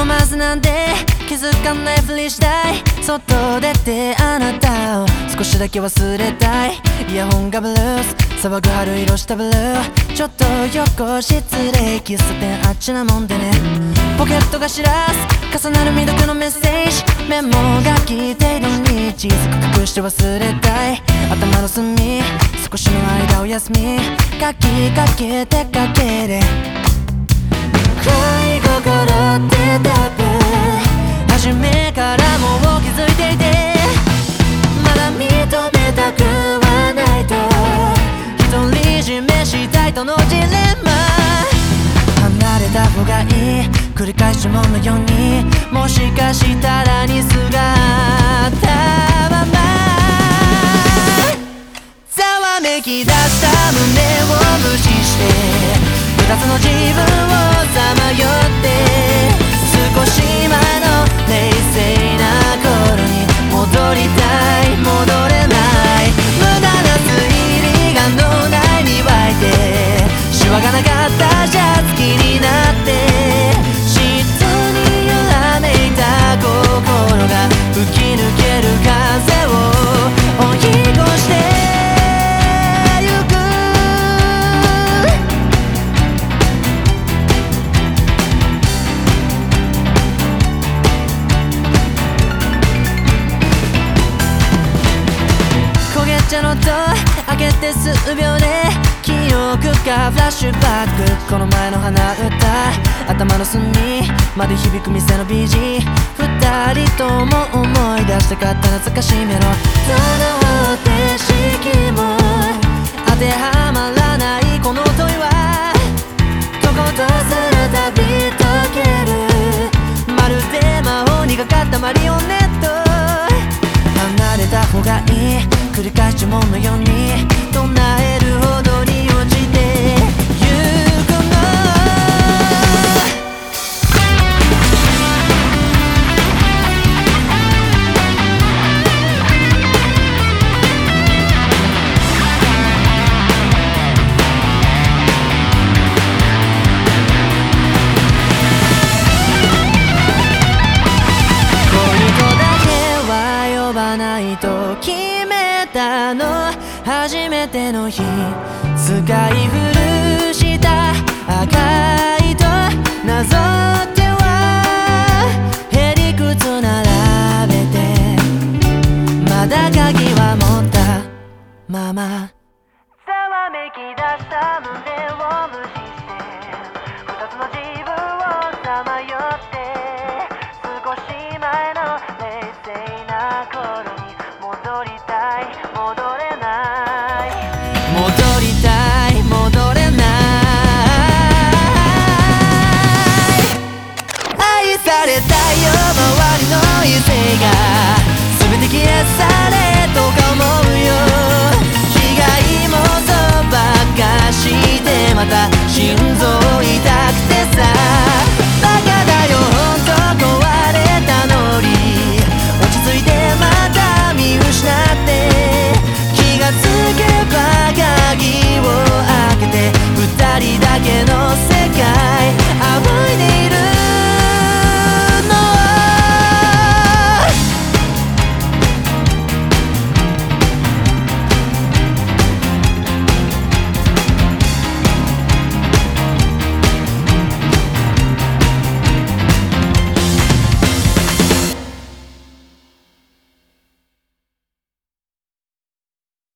はずなんで気づかないふりしたい。外出てあなたを少しだけ忘れたい。イヤホンがブルース騒ぐ春色したブルー。ちょっと横失礼喫茶店あっちなもんでね。ポケットが知らす重なる未読のメッセージ。メモが聞いているに小さく隠して忘れたい。頭の隅少しの間お休み書きかけてかけれ恋心って多分初めからもう気づいていてまだ認めたくはないと独り占めしたいとのジレンマ。離れた方がいい繰り返しものようにもしかしたらにすがったまま。ざわめき出した胸を無視して二つの自分をさまよって少し前の冷静な頃に戻りたい。焦げ茶の戸開けて数秒で記憶がフラッシュバック。この前の鼻歌。頭の隅まで響く店の BG 二人とも思い出したかった懐かしいメロその方程式も。当てはまらないこの問いは。どことするたび解ける。まるで魔法にかかったマリオネット。離れた方がいい。繰り返しものように唱えるほどに落ちてゆくの恋とだけは呼ばないと決めたの初めての日使い古した赤いとなぞってはへりくつ並べてまだ鍵は持ったまま。